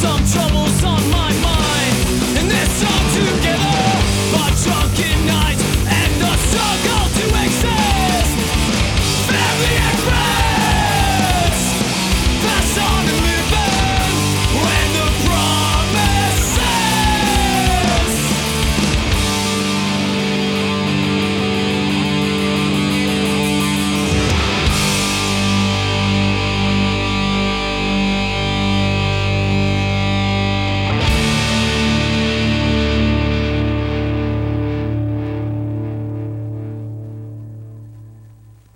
some trouble.